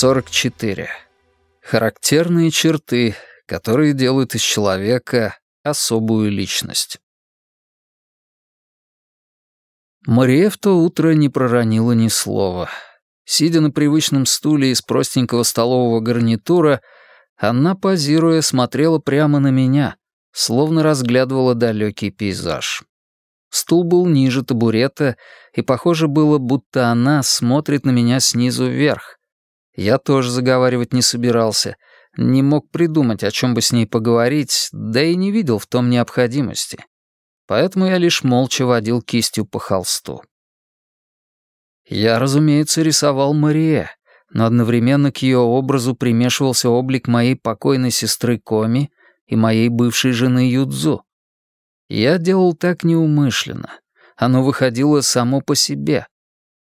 44. Характерные черты, которые делают из человека особую личность. Мария в то утро не проронила ни слова. Сидя на привычном стуле из простенького столового гарнитура, она, позируя, смотрела прямо на меня, словно разглядывала далекий пейзаж. Стул был ниже табурета, и похоже было, будто она смотрит на меня снизу вверх, я тоже заговаривать не собирался, не мог придумать, о чем бы с ней поговорить, да и не видел в том необходимости. Поэтому я лишь молча водил кистью по холсту. Я, разумеется, рисовал Мария, но одновременно к ее образу примешивался облик моей покойной сестры Коми и моей бывшей жены Юдзу. Я делал так неумышленно. Оно выходило само по себе,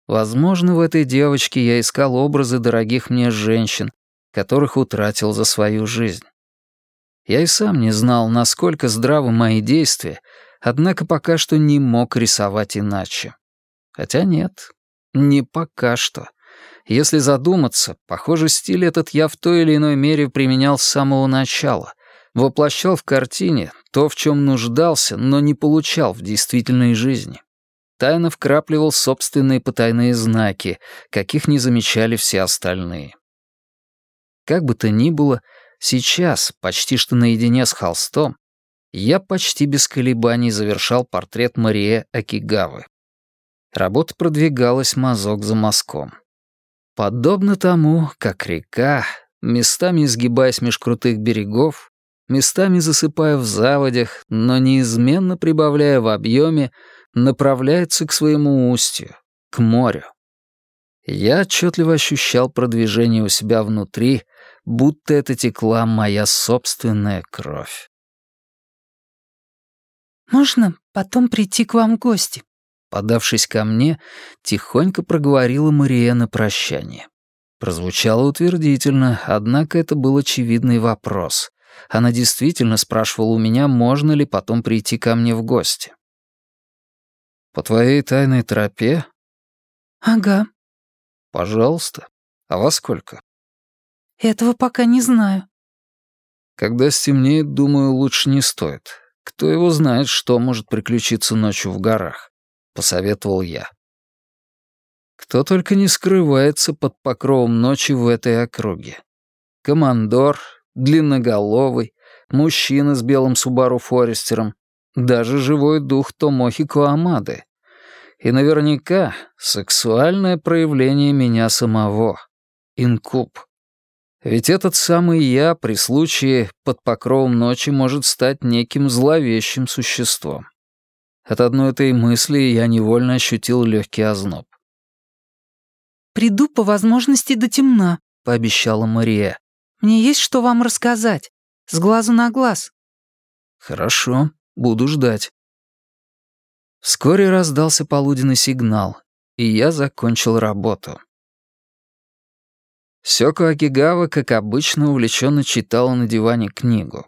Возможно, в этой девочке я искал образы дорогих мне женщин, которых утратил за свою жизнь. Я и сам не знал, насколько здравы мои действия, однако пока что не мог рисовать иначе. Хотя нет, не пока что. Если задуматься, похоже, стиль этот я в той или иной мере применял с самого начала, воплощал в картине то, в чем нуждался, но не получал в действительной жизни тайно вкрапливал собственные потайные знаки, каких не замечали все остальные. Как бы то ни было, сейчас, почти что наедине с холстом, я почти без колебаний завершал портрет Марии Акигавы. Работа продвигалась мазок за мазком. Подобно тому, как река, местами изгибаясь меж крутых берегов, местами засыпая в заводях, но неизменно прибавляя в объеме, направляется к своему устью, к морю. Я отчетливо ощущал продвижение у себя внутри, будто это текла моя собственная кровь. «Можно потом прийти к вам в гости?» Подавшись ко мне, тихонько проговорила Мария на прощание. Прозвучало утвердительно, однако это был очевидный вопрос. Она действительно спрашивала у меня, можно ли потом прийти ко мне в гости. «По твоей тайной тропе?» «Ага». «Пожалуйста. А во сколько?» «Этого пока не знаю». «Когда стемнеет, думаю, лучше не стоит. Кто его знает, что может приключиться ночью в горах?» — посоветовал я. Кто только не скрывается под покровом ночи в этой округе. Командор, длинноголовый, мужчина с белым Субару Форестером, даже живой дух Томохи Куамады. И наверняка сексуальное проявление меня самого. Инкуб. Ведь этот самый я при случае под покровом ночи может стать неким зловещим существом. От одной этой мысли я невольно ощутил легкий озноб. «Приду по возможности до темна», — пообещала Мария. «Мне есть что вам рассказать. С глазу на глаз». «Хорошо», Буду ждать». Вскоре раздался полуденный сигнал, и я закончил работу. Сёко Акигава, как обычно, увлеченно читала на диване книгу.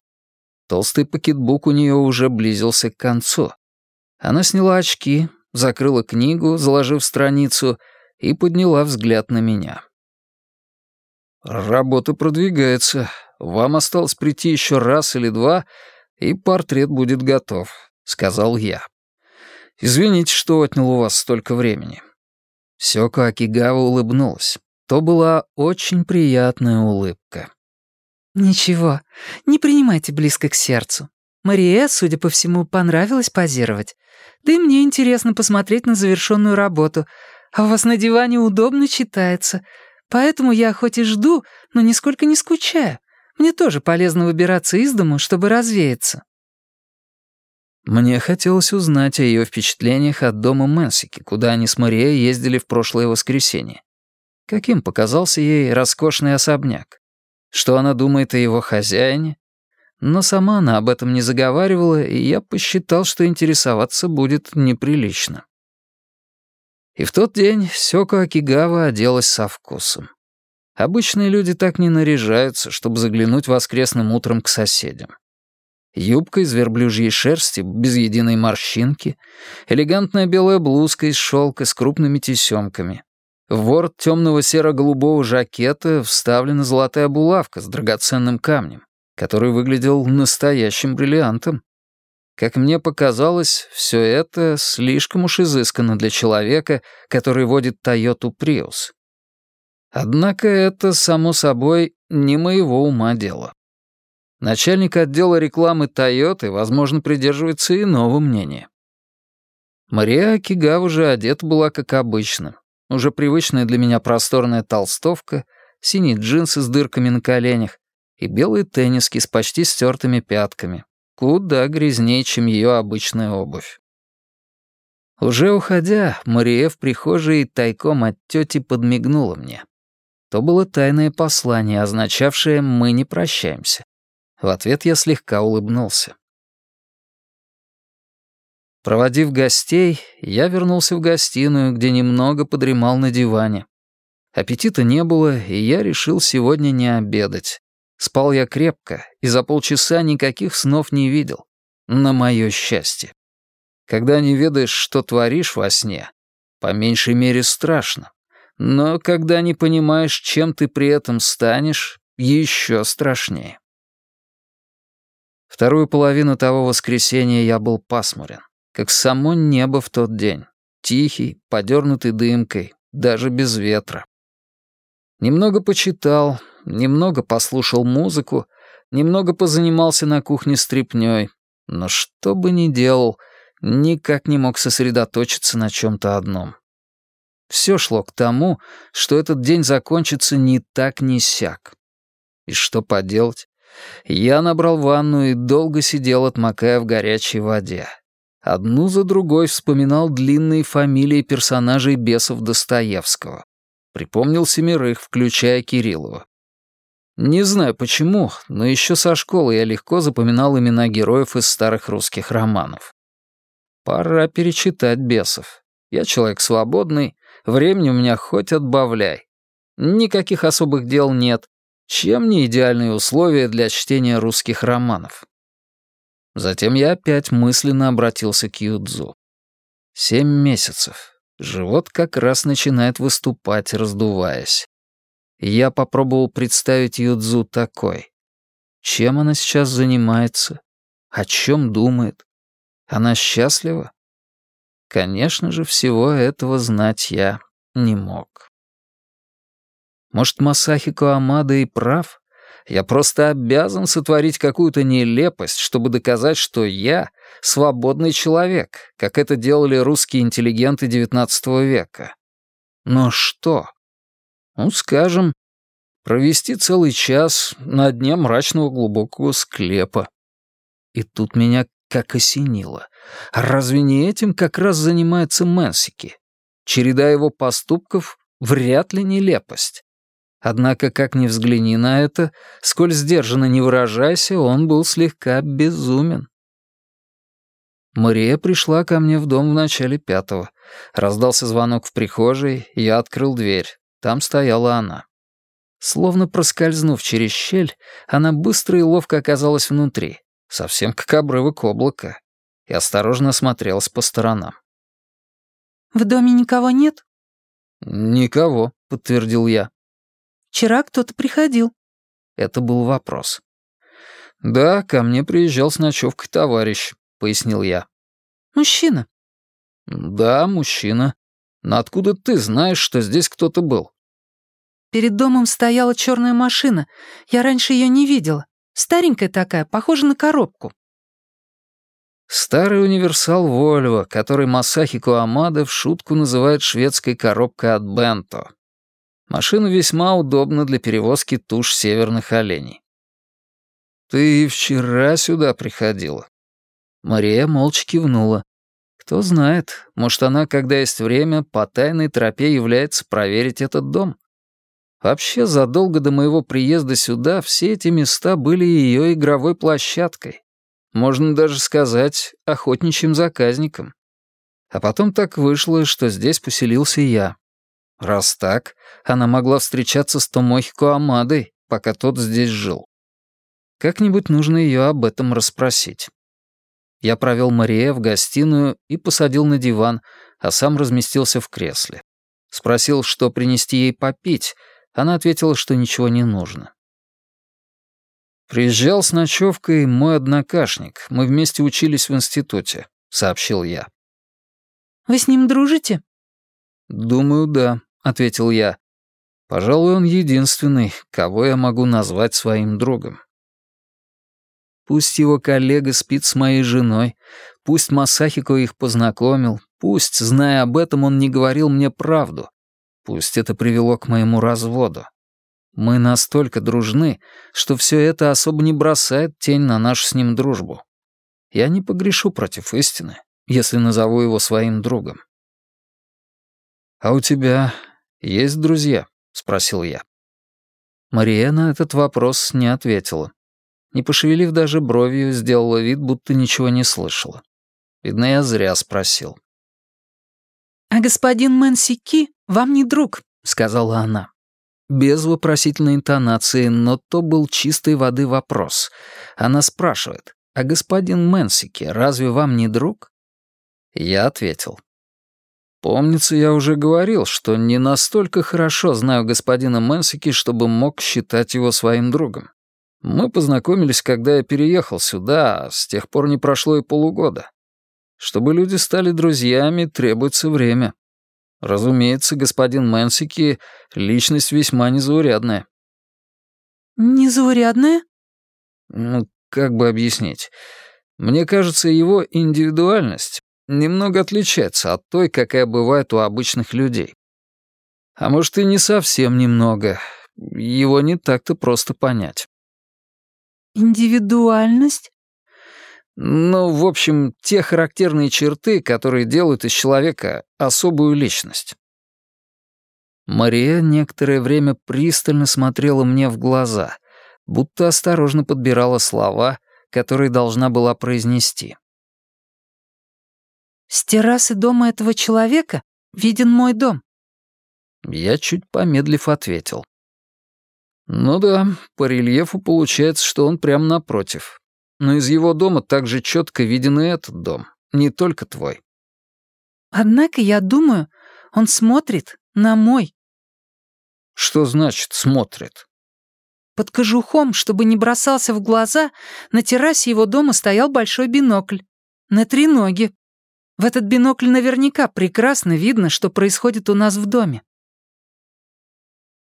Толстый пакетбук у нее уже близился к концу. Она сняла очки, закрыла книгу, заложив страницу, и подняла взгляд на меня. «Работа продвигается. Вам осталось прийти еще раз или два, и портрет будет готов», — сказал я. «Извините, что отнял у вас столько времени». Сёко Акигава улыбнулась. То была очень приятная улыбка. «Ничего, не принимайте близко к сердцу. Мария, судя по всему, понравилось позировать. Да и мне интересно посмотреть на завершенную работу. А у вас на диване удобно читается. Поэтому я хоть и жду, но нисколько не скучаю. Мне тоже полезно выбираться из дому, чтобы развеяться». Мне хотелось узнать о ее впечатлениях от дома Мэнсики, куда они с Марией ездили в прошлое воскресенье. Каким показался ей роскошный особняк? Что она думает о его хозяине? Но сама она об этом не заговаривала, и я посчитал, что интересоваться будет неприлично. И в тот день Сёко Акигава оделась со вкусом. Обычные люди так не наряжаются, чтобы заглянуть воскресным утром к соседям. Юбка из верблюжьей шерсти, без единой морщинки, элегантная белая блузка из шелка с крупными тесемками. В ворот темного серо-голубого жакета вставлена золотая булавка с драгоценным камнем, который выглядел настоящим бриллиантом. Как мне показалось, все это слишком уж изысканно для человека, который водит Тойоту Приус. Однако это, само собой, не моего ума дело. Начальник отдела рекламы Тойоты, возможно, придерживается иного мнения. Мария Акигава же одета была как обычно. Уже привычная для меня просторная толстовка, синие джинсы с дырками на коленях и белые тенниски с почти стертыми пятками. Куда грязнее, чем ее обычная обувь. Уже уходя, Мария в прихожей тайком от тети подмигнула мне. То было тайное послание, означавшее «мы не прощаемся». В ответ я слегка улыбнулся. Проводив гостей, я вернулся в гостиную, где немного подремал на диване. Аппетита не было, и я решил сегодня не обедать. Спал я крепко, и за полчаса никаких снов не видел. На мое счастье. Когда не ведаешь, что творишь во сне, по меньшей мере страшно. Но когда не понимаешь, чем ты при этом станешь, еще страшнее. Вторую половину того воскресенья я был пасмурен, как само небо в тот день. Тихий, подернутый дымкой, даже без ветра. Немного почитал, немного послушал музыку, немного позанимался на кухне стряпнёй, но что бы ни делал, никак не мог сосредоточиться на чем-то одном. Все шло к тому, что этот день закончится ни так, ни сяк. И что поделать? Я набрал ванну и долго сидел, отмокая в горячей воде. Одну за другой вспоминал длинные фамилии персонажей бесов Достоевского. Припомнил семерых, включая Кириллова. Не знаю почему, но еще со школы я легко запоминал имена героев из старых русских романов. Пора перечитать бесов. Я человек свободный, времени у меня хоть отбавляй. Никаких особых дел нет, чем не идеальные условия для чтения русских романов. Затем я опять мысленно обратился к Юдзу. Семь месяцев. Живот как раз начинает выступать, раздуваясь. Я попробовал представить Юдзу такой. Чем она сейчас занимается? О чем думает? Она счастлива? Конечно же, всего этого знать я не мог. Может, Масахико Амада и прав? Я просто обязан сотворить какую-то нелепость, чтобы доказать, что я — свободный человек, как это делали русские интеллигенты XIX века. Но что? Ну, скажем, провести целый час на дне мрачного глубокого склепа. И тут меня как осенило. Разве не этим как раз занимается Мэнсики? Череда его поступков — вряд ли нелепость. Однако, как ни взгляни на это, сколь сдержанно не выражайся, он был слегка безумен. Мария пришла ко мне в дом в начале пятого. Раздался звонок в прихожей, я открыл дверь. Там стояла она. Словно проскользнув через щель, она быстро и ловко оказалась внутри, совсем как обрывок облака, и осторожно осмотрелась по сторонам. «В доме никого нет?» «Никого», — подтвердил я. «Вчера кто-то приходил». Это был вопрос. «Да, ко мне приезжал с ночевкой товарищ», — пояснил я. «Мужчина?» «Да, мужчина. Но откуда ты знаешь, что здесь кто-то был?» «Перед домом стояла черная машина. Я раньше ее не видела. Старенькая такая, похожа на коробку». Старый универсал Вольво, который Масахико Амада в шутку называет шведской коробкой от Бенто. Машина весьма удобна для перевозки туш северных оленей. «Ты вчера сюда приходила?» Мария молча кивнула. Кто знает, может, она, когда есть время, по тайной тропе является проверить этот дом. Вообще, задолго до моего приезда сюда все эти места были ее игровой площадкой. Можно даже сказать, охотничьим заказником. А потом так вышло, что здесь поселился я. Раз так, она могла встречаться с Томохико Амадой, пока тот здесь жил. Как-нибудь нужно ее об этом расспросить. Я провел Мария в гостиную и посадил на диван, а сам разместился в кресле. Спросил, что принести ей попить. Она ответила, что ничего не нужно. «Приезжал с ночевкой мой однокашник. Мы вместе учились в институте», — сообщил я. «Вы с ним дружите?» «Думаю, да», — ответил я. «Пожалуй, он единственный, кого я могу назвать своим другом». Пусть его коллега спит с моей женой, пусть Масахико их познакомил, пусть, зная об этом, он не говорил мне правду, пусть это привело к моему разводу. Мы настолько дружны, что все это особо не бросает тень на нашу с ним дружбу. Я не погрешу против истины, если назову его своим другом. «А у тебя есть друзья?» — спросил я. Мария на этот вопрос не ответила. Не пошевелив даже бровью, сделала вид, будто ничего не слышала. Видно, я зря спросил. «А господин Мэнсики вам не друг», — сказала она. Без вопросительной интонации, но то был чистой воды вопрос. Она спрашивает, «А господин Мэнсики разве вам не друг?» Я ответил. «Помнится, я уже говорил, что не настолько хорошо знаю господина Мэнсики, чтобы мог считать его своим другом. Мы познакомились, когда я переехал сюда, а с тех пор не прошло и полугода. Чтобы люди стали друзьями, требуется время. Разумеется, господин Мэнсики — личность весьма незаурядная». «Незаурядная?» «Ну, как бы объяснить? Мне кажется, его индивидуальность немного отличается от той, какая бывает у обычных людей. А может, и не совсем немного. Его не так-то просто понять. Индивидуальность? Ну, в общем, те характерные черты, которые делают из человека особую личность. Мария некоторое время пристально смотрела мне в глаза, будто осторожно подбирала слова, которые должна была произнести. «С террасы дома этого человека виден мой дом». Я чуть помедлив ответил. Ну да, по рельефу получается, что он прямо напротив. Но из его дома также четко виден и этот дом, не только твой. Однако, я думаю, он смотрит на мой. Что значит «смотрит»? Под кожухом, чтобы не бросался в глаза, на террасе его дома стоял большой бинокль. На три ноги. В этот бинокль наверняка прекрасно видно, что происходит у нас в доме.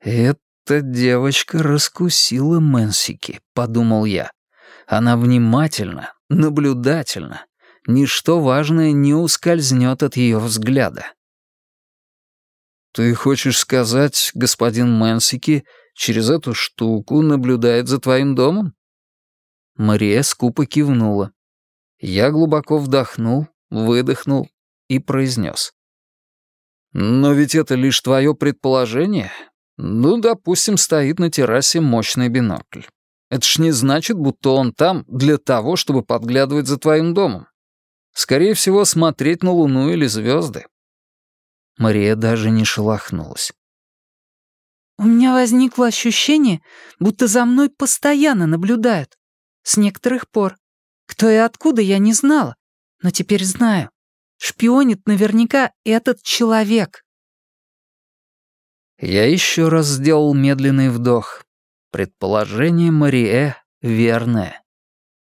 «Эта девочка раскусила Мэнсики», — подумал я. Она внимательна, наблюдательна. Ничто важное не ускользнет от ее взгляда. «Ты хочешь сказать, господин Мэнсики через эту штуку наблюдает за твоим домом?» Мария скупо кивнула. Я глубоко вдохнул, выдохнул и произнес. «Но ведь это лишь твое предположение. Ну, допустим, стоит на террасе мощный бинокль. Это ж не значит, будто он там для того, чтобы подглядывать за твоим домом. Скорее всего, смотреть на Луну или звезды. Мария даже не шелохнулась. «У меня возникло ощущение, будто за мной постоянно наблюдают. С некоторых пор. Кто и откуда, я не знала, но теперь знаю. Шпионит наверняка этот человек. Я еще раз сделал медленный вдох. Предположение Марие верное.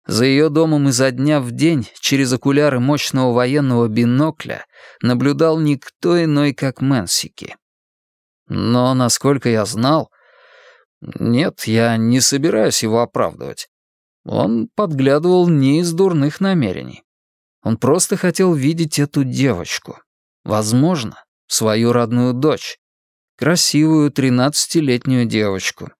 За ее домом изо дня в день через окуляры мощного военного бинокля наблюдал никто иной, как Мэнсики. Но, насколько я знал... Нет, я не собираюсь его оправдывать. Он подглядывал не из дурных намерений. Он просто хотел видеть эту девочку. Возможно, свою родную дочь красивую тринадцатилетнюю девочку.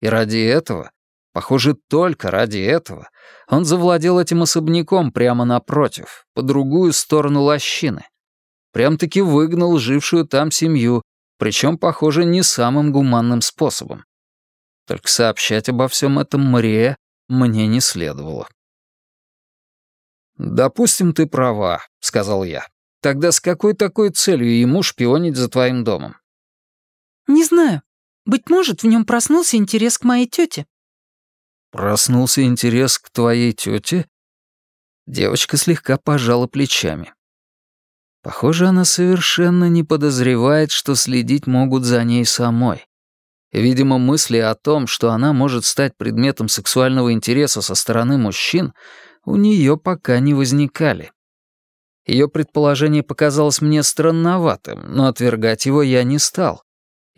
И ради этого, похоже, только ради этого, он завладел этим особняком прямо напротив, по другую сторону лощины. Прям-таки выгнал жившую там семью, причем, похоже, не самым гуманным способом. Только сообщать обо всем этом Мария мне не следовало. «Допустим, ты права», — сказал я. «Тогда с какой такой целью ему шпионить за твоим домом? «Не знаю. Быть может, в нем проснулся интерес к моей тете». «Проснулся интерес к твоей тете?» Девочка слегка пожала плечами. Похоже, она совершенно не подозревает, что следить могут за ней самой. Видимо, мысли о том, что она может стать предметом сексуального интереса со стороны мужчин, у нее пока не возникали. Ее предположение показалось мне странноватым, но отвергать его я не стал.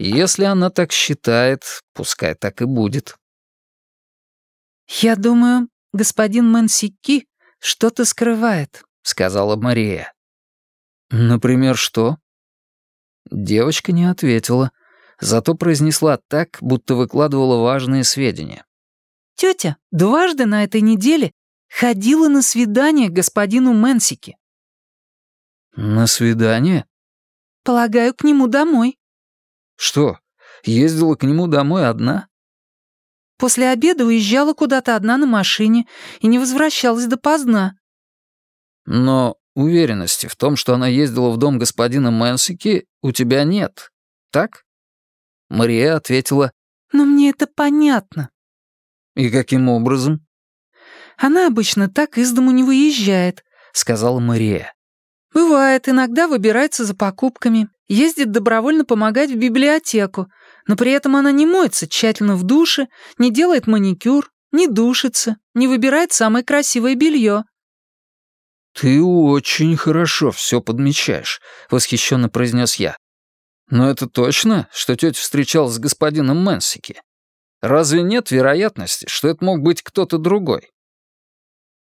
Если она так считает, пускай так и будет. «Я думаю, господин Мансики что-то скрывает», — сказала Мария. «Например, что?» Девочка не ответила, зато произнесла так, будто выкладывала важные сведения. «Тетя дважды на этой неделе ходила на свидание к господину Мэнсике». «На свидание?» «Полагаю, к нему домой». «Что, ездила к нему домой одна?» «После обеда уезжала куда-то одна на машине и не возвращалась допоздна». «Но уверенности в том, что она ездила в дом господина Мэнсики, у тебя нет, так?» Мария ответила, «Но мне это понятно». «И каким образом?» «Она обычно так из дому не выезжает», — сказала Мария. «Бывает, иногда выбирается за покупками, ездит добровольно помогать в библиотеку, но при этом она не моется тщательно в душе, не делает маникюр, не душится, не выбирает самое красивое белье». «Ты очень хорошо все подмечаешь», — восхищенно произнес я. Но это точно, что тетя встречалась с господином Мэнсики? Разве нет вероятности, что это мог быть кто-то другой?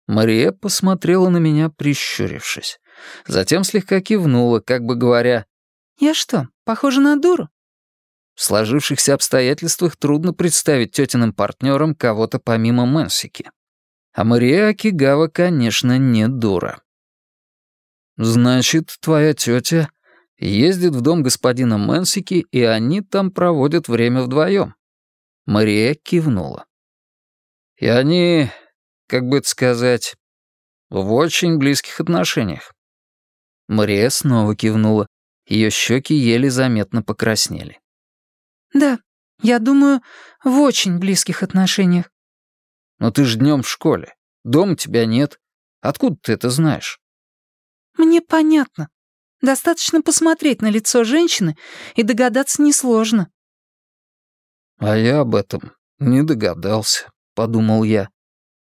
Мария посмотрела на меня, прищурившись. Затем слегка кивнула, как бы говоря, «Я что, похожа на дуру?» В сложившихся обстоятельствах трудно представить тетиным партнером кого-то помимо Мэнсики. А Мария Акигава, конечно, не дура. «Значит, твоя тетя ездит в дом господина Мэнсики, и они там проводят время вдвоем. Мария кивнула. И они, как бы это сказать, в очень близких отношениях. Мария снова кивнула. Ее щеки еле заметно покраснели. «Да, я думаю, в очень близких отношениях». «Но ты ж днем в школе. Дома тебя нет. Откуда ты это знаешь?» «Мне понятно. Достаточно посмотреть на лицо женщины, и догадаться несложно». «А я об этом не догадался», — подумал я.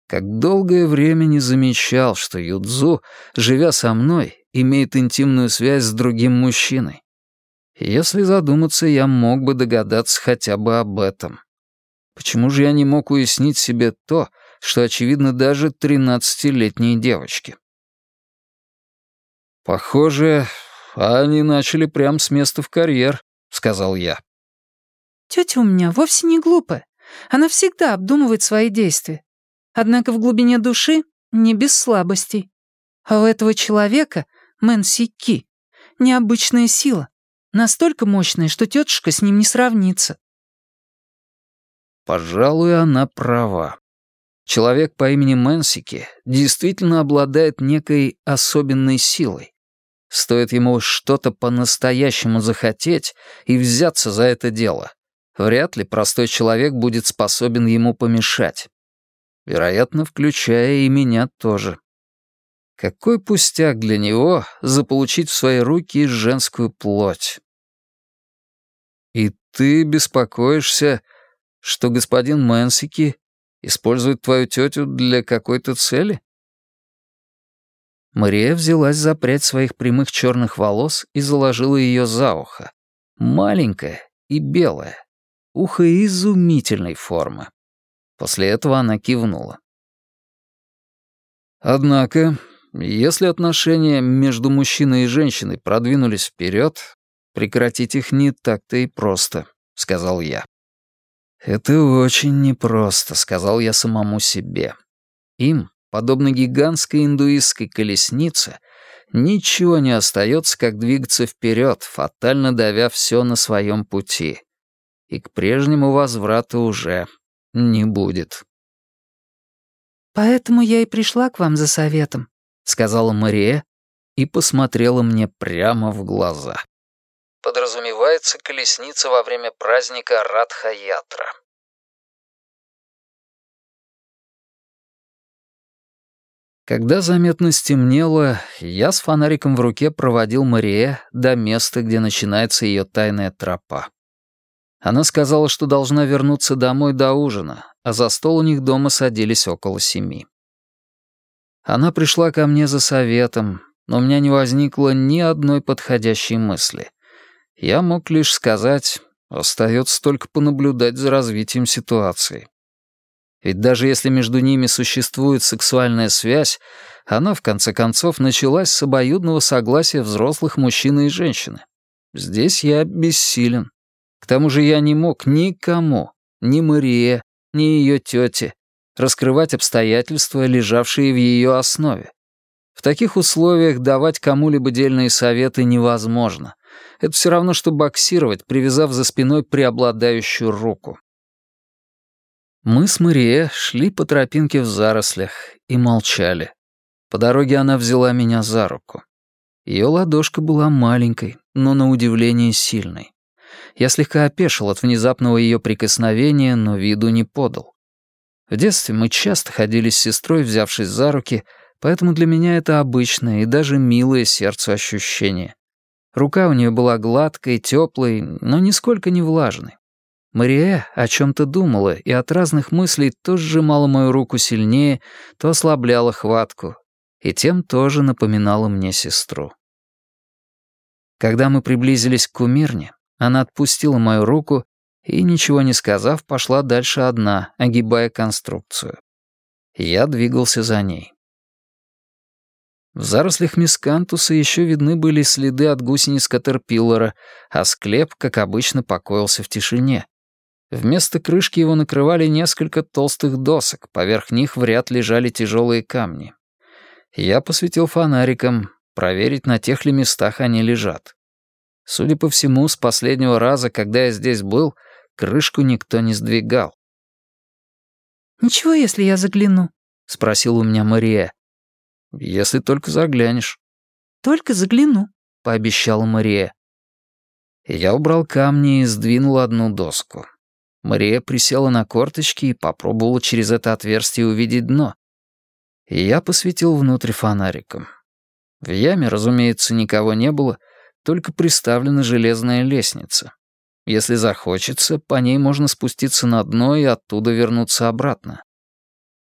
Как долгое время не замечал, что Юдзу, живя со мной, имеет интимную связь с другим мужчиной. Если задуматься, я мог бы догадаться хотя бы об этом. Почему же я не мог уяснить себе то, что очевидно даже тринадцатилетней девочке? «Похоже, они начали прямо с места в карьер», — сказал я. «Тетя у меня вовсе не глупая. Она всегда обдумывает свои действия. Однако в глубине души не без слабостей. А у этого человека, Мэн Си необычная сила. Настолько мощная, что тетушка с ним не сравнится». Пожалуй, она права. Человек по имени Мэнсики действительно обладает некой особенной силой. Стоит ему что-то по-настоящему захотеть и взяться за это дело. Вряд ли простой человек будет способен ему помешать. Вероятно, включая и меня тоже. Какой пустяк для него заполучить в свои руки женскую плоть. И ты беспокоишься, что господин Мэнсики использует твою тетю для какой-то цели? Мария взялась за прядь своих прямых черных волос и заложила ее за ухо. Маленькое и белое. Ухо изумительной формы. После этого она кивнула. Однако, если отношения между мужчиной и женщиной продвинулись вперед, прекратить их не так-то и просто, сказал я. Это очень непросто, сказал я самому себе. Им подобно гигантской индуистской колеснице, ничего не остается, как двигаться вперед, фатально давя все на своем пути. И к прежнему возврату уже не будет. «Поэтому я и пришла к вам за советом», — сказала Мария и посмотрела мне прямо в глаза. Подразумевается колесница во время праздника Радха-Ятра. Когда заметно стемнело, я с фонариком в руке проводил Марие до места, где начинается ее тайная тропа. Она сказала, что должна вернуться домой до ужина, а за стол у них дома садились около семи. Она пришла ко мне за советом, но у меня не возникло ни одной подходящей мысли. Я мог лишь сказать, остается только понаблюдать за развитием ситуации. Ведь даже если между ними существует сексуальная связь, она, в конце концов, началась с обоюдного согласия взрослых мужчины и женщины. Здесь я бессилен. К тому же я не мог никому, ни Марие, ни ее тете, раскрывать обстоятельства, лежавшие в ее основе. В таких условиях давать кому-либо дельные советы невозможно. Это все равно, что боксировать, привязав за спиной преобладающую руку. Мы с Марие шли по тропинке в зарослях и молчали. По дороге она взяла меня за руку. Ее ладошка была маленькой, но на удивление сильной. Я слегка опешил от внезапного ее прикосновения, но виду не подал. В детстве мы часто ходили с сестрой, взявшись за руки, поэтому для меня это обычное и даже милое сердцу ощущение. Рука у нее была гладкой, теплой, но нисколько не влажной. Мария о чем-то думала и от разных мыслей то сжимала мою руку сильнее, то ослабляла хватку, и тем тоже напоминала мне сестру. Когда мы приблизились к кумирне, она отпустила мою руку и, ничего не сказав, пошла дальше одна, огибая конструкцию. Я двигался за ней. В зарослях мискантуса еще видны были следы от гусениц Катерпиллера, а склеп, как обычно, покоился в тишине. Вместо крышки его накрывали несколько толстых досок, поверх них в ряд лежали тяжелые камни. Я посветил фонариком, проверить, на тех ли местах они лежат. Судя по всему, с последнего раза, когда я здесь был, крышку никто не сдвигал. «Ничего, если я загляну?» — спросила у меня Мария. «Если только заглянешь». «Только загляну», — пообещала Мария. Я убрал камни и сдвинул одну доску. Мария присела на корточки и попробовала через это отверстие увидеть дно. И я посветил внутрь фонариком. В яме, разумеется, никого не было, только приставлена железная лестница. Если захочется, по ней можно спуститься на дно и оттуда вернуться обратно.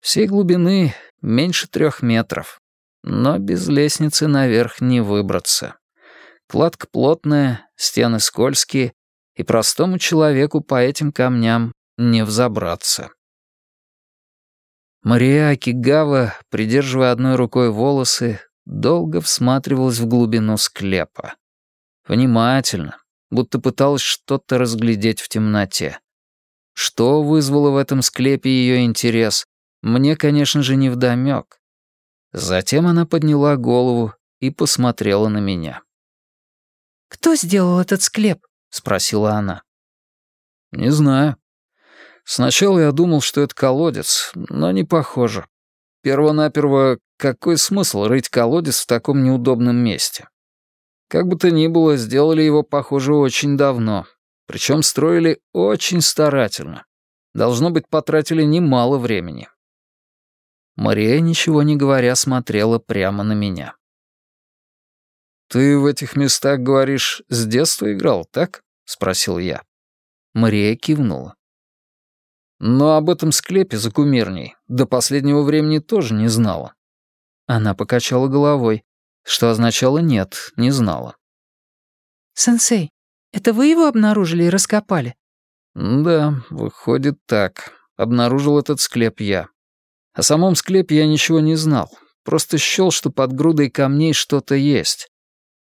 Всей глубины меньше трех метров, но без лестницы наверх не выбраться. Кладка плотная, стены скользкие, и простому человеку по этим камням не взобраться. Мария Акигава, придерживая одной рукой волосы, долго всматривалась в глубину склепа. Внимательно, будто пыталась что-то разглядеть в темноте. Что вызвало в этом склепе ее интерес, мне, конечно же, не вдомек. Затем она подняла голову и посмотрела на меня. «Кто сделал этот склеп?» — спросила она. «Не знаю. Сначала я думал, что это колодец, но не похоже. Первонаперво, какой смысл рыть колодец в таком неудобном месте? Как бы то ни было, сделали его, похоже, очень давно. Причем строили очень старательно. Должно быть, потратили немало времени. Мария, ничего не говоря, смотрела прямо на меня. «Ты в этих местах, говоришь, с детства играл, так?» — спросил я. Мария кивнула. Но об этом склепе за кумирней до последнего времени тоже не знала. Она покачала головой что означало «нет», не знала. «Сенсей, это вы его обнаружили и раскопали?» «Да, выходит так. Обнаружил этот склеп я. О самом склепе я ничего не знал. Просто счёл, что под грудой камней что-то есть.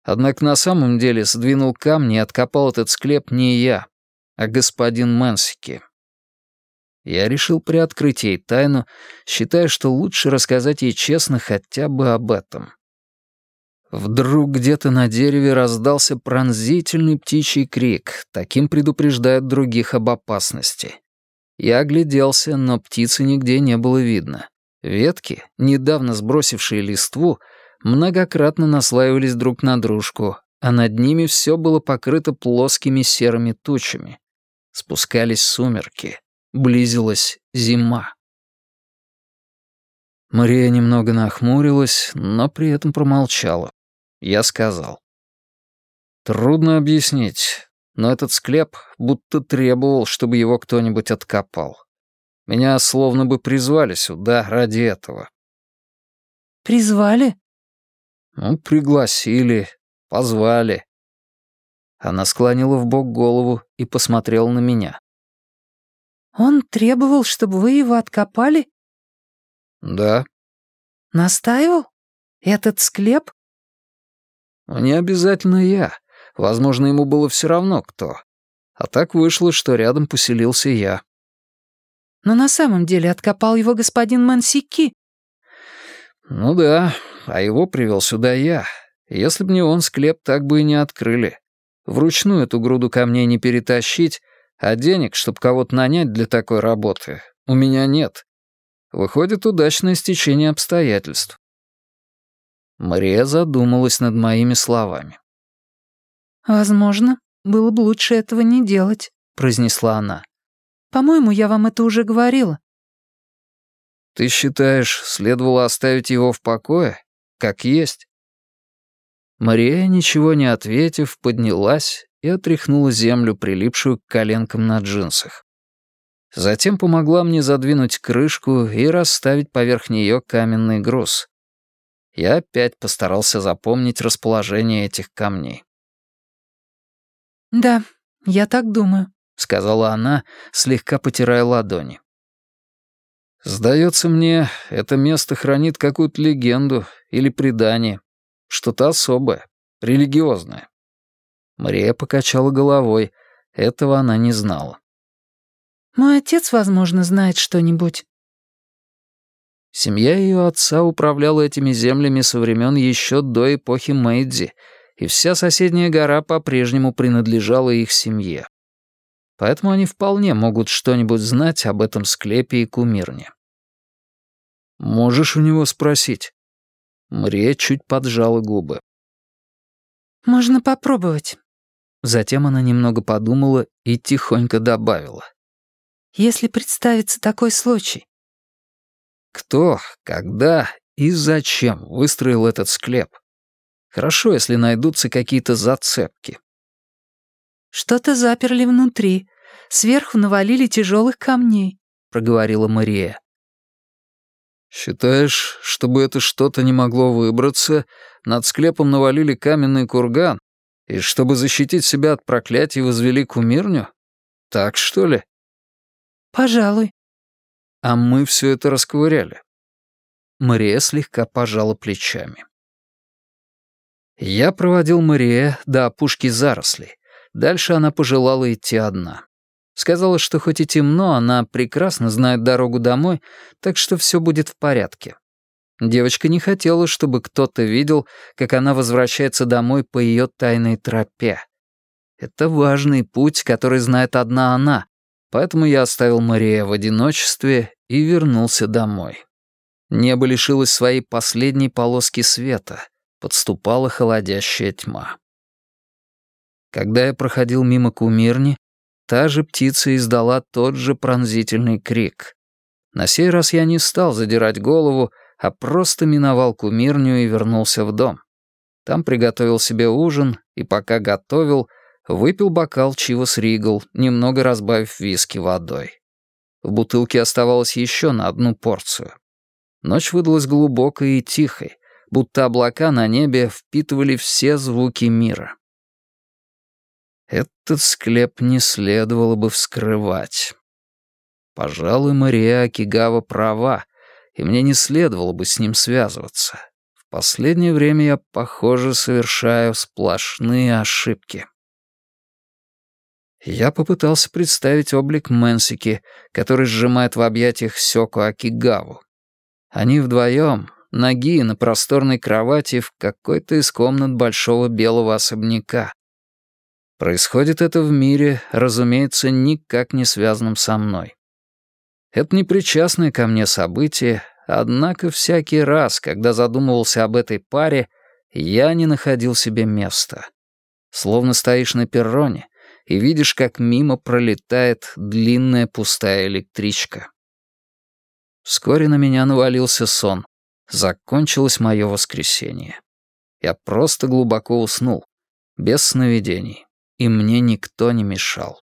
Однако на самом деле сдвинул камни и откопал этот склеп не я, а господин Мэнсики. Я решил приоткрыть ей тайну, считая, что лучше рассказать ей честно хотя бы об этом. Вдруг где-то на дереве раздался пронзительный птичий крик, таким предупреждают других об опасности. Я огляделся, но птицы нигде не было видно. Ветки, недавно сбросившие листву, многократно наслаивались друг на дружку, а над ними все было покрыто плоскими серыми тучами. Спускались сумерки, близилась зима. Мария немного нахмурилась, но при этом промолчала. Я сказал. Трудно объяснить, но этот склеп будто требовал, чтобы его кто-нибудь откопал. Меня словно бы призвали сюда ради этого. «Призвали?» «Ну, пригласили, позвали». Она склонила в бок голову и посмотрела на меня. «Он требовал, чтобы вы его откопали?» «Да». «Настаивал? Этот склеп?» «Не обязательно я. Возможно, ему было все равно кто. А так вышло, что рядом поселился я». «Но на самом деле откопал его господин Мансики». «Ну да, а его привел сюда я. Если б не он, склеп так бы и не открыли. Вручную эту груду камней не перетащить, а денег, чтобы кого-то нанять для такой работы, у меня нет. Выходит, удачное стечение обстоятельств. Мария задумалась над моими словами. «Возможно, было бы лучше этого не делать», — произнесла она. «По-моему, я вам это уже говорила». «Ты считаешь, следовало оставить его в покое? Как есть?» Мария, ничего не ответив, поднялась и отряхнула землю, прилипшую к коленкам на джинсах. Затем помогла мне задвинуть крышку и расставить поверх нее каменный груз. Я опять постарался запомнить расположение этих камней. «Да, я так думаю», — сказала она, слегка потирая ладони. «Сдается мне, это место хранит какую-то легенду или предание, что-то особое, религиозное». Мария покачала головой, этого она не знала. Мой отец, возможно, знает что-нибудь». Семья ее отца управляла этими землями со времен еще до эпохи Мэйдзи, и вся соседняя гора по-прежнему принадлежала их семье. Поэтому они вполне могут что-нибудь знать об этом склепе и кумирне. «Можешь у него спросить?» Мрия чуть поджала губы. «Можно попробовать». Затем она немного подумала и тихонько добавила если представится такой случай. Кто, когда и зачем выстроил этот склеп? Хорошо, если найдутся какие-то зацепки. Что-то заперли внутри. Сверху навалили тяжелых камней, проговорила Мария. Считаешь, чтобы это что-то не могло выбраться, над склепом навалили каменный курган, и чтобы защитить себя от проклятий возвели кумирню? Так что ли? «Пожалуй». А мы все это расковыряли. Мария слегка пожала плечами. Я проводил Мария до опушки зарослей. Дальше она пожелала идти одна. Сказала, что хоть и темно, она прекрасно знает дорогу домой, так что все будет в порядке. Девочка не хотела, чтобы кто-то видел, как она возвращается домой по ее тайной тропе. Это важный путь, который знает одна она, Поэтому я оставил Мария в одиночестве и вернулся домой. Небо лишилось своей последней полоски света, подступала холодящая тьма. Когда я проходил мимо кумирни, та же птица издала тот же пронзительный крик. На сей раз я не стал задирать голову, а просто миновал кумирню и вернулся в дом. Там приготовил себе ужин, и пока готовил — Выпил бокал Чивас Ригл, немного разбавив виски водой. В бутылке оставалось еще на одну порцию. Ночь выдалась глубокой и тихой, будто облака на небе впитывали все звуки мира. Этот склеп не следовало бы вскрывать. Пожалуй, Мария Акигава права, и мне не следовало бы с ним связываться. В последнее время я, похоже, совершаю сплошные ошибки. Я попытался представить облик Мэнсики, который сжимает в объятиях Сёку Акигаву. Они вдвоем, ноги на просторной кровати в какой-то из комнат большого белого особняка. Происходит это в мире, разумеется, никак не связанном со мной. Это непричастное ко мне событие, однако всякий раз, когда задумывался об этой паре, я не находил себе места. Словно стоишь на перроне, и видишь, как мимо пролетает длинная пустая электричка. Вскоре на меня навалился сон. Закончилось мое воскресенье. Я просто глубоко уснул, без сновидений, и мне никто не мешал.